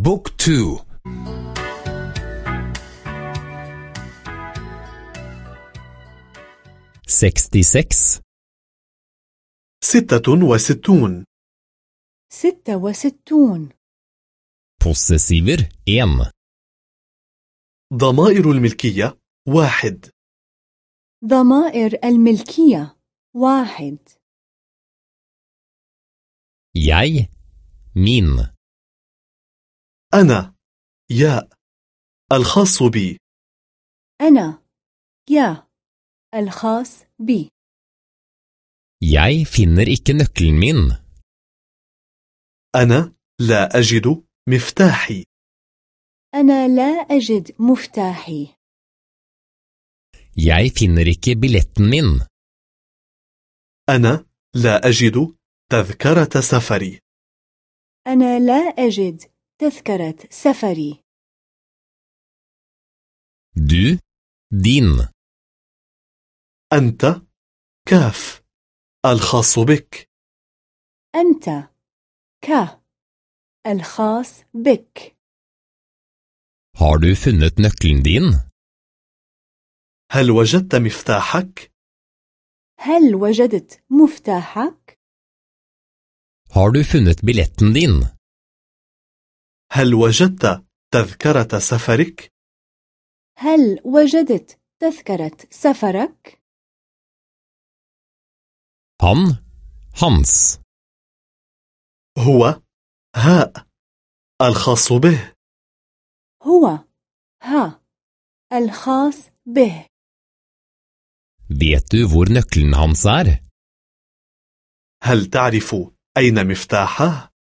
Book to. Sekstiseks ستة وستون. ستة وستون. possessiver 1 ضمائر الملكية واحد. ضمائر الملكية واحد. Jeg, min, أنا يا الخاص بي. أنا يا الخاص بي. Jeg finner ikke nøkkelen min. أنا لا أجد مفتاحي. أنا لا أجد مفتاحي. Jeg finner ikke billetten min. أنا لا أجد تذكرة سفري. أنا لا أجد تذكرة سفري Du, din, أنت كاف الخاص بك أنت ك الخاص بك har du funnet nøkkelen din? هل وجدت مفتاحك؟ هل وجدت مفتاحك؟ Har du funnet billetten din? هل وجدت تذكرة سفرك؟ هل وجدت تذكرة سفرك؟ Han, hans, هو هاء الخاص به هو ها الخاص به vet du hvor nøkkelen hans er? هل تعرف أين مفتاحه؟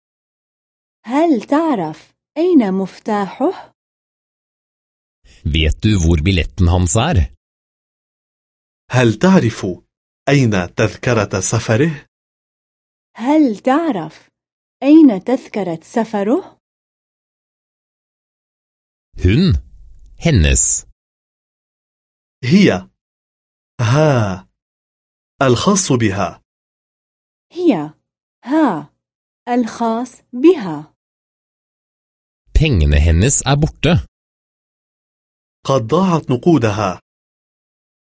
هل تعرف أين مفتاحه؟ Vet du hvor billetten hans er? هل تعرف أين تذكرة سفره؟ هل تعرف أين تذكرة سفره؟ Hun, hennes, هي ها الخاص بها هي ها الخاص بها pengene hennes er borte. قد ضاعت نقودها.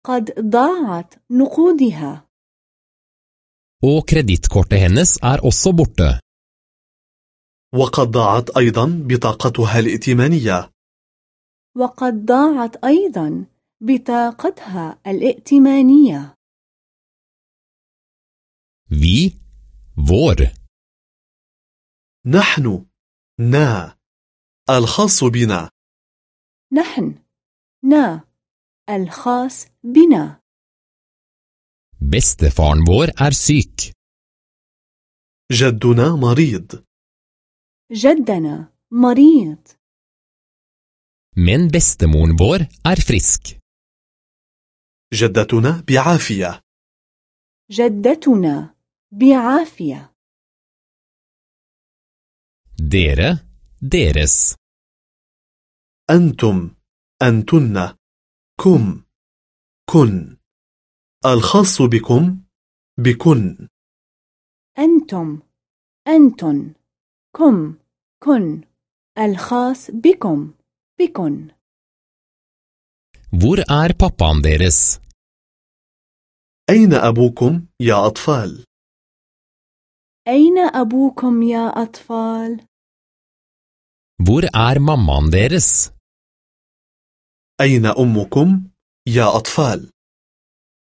قد ضاعت نقودها. Og kredittkortet hennes er også borte. وقد ضاعت أيضا بطاقتها الائتمانية. وقد ضاعت أيضا بطاقتها الائتمانية. Vi, vår, نحن نا. الخاص بنا. نحن. نا. الخاص بنا. Bestefaren vår er syk. جدنا مريض. جدنا مريض. Men bestemoren vår er frisk. جدتنا بعافية. جدتنا بعافية. Dere, deres. أنتم أنتن كم كن الخاص بكم بكن أنتم أنتن كم كن الخاص بكم بكن Hvor er pappaen deres? أين أبوكم يا أطفال؟ أين أبوكم يا أطفال؟ Hvor er mammaen deres? أين أمكم يا أطفال؟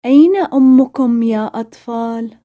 أين أمكم يا أطفال؟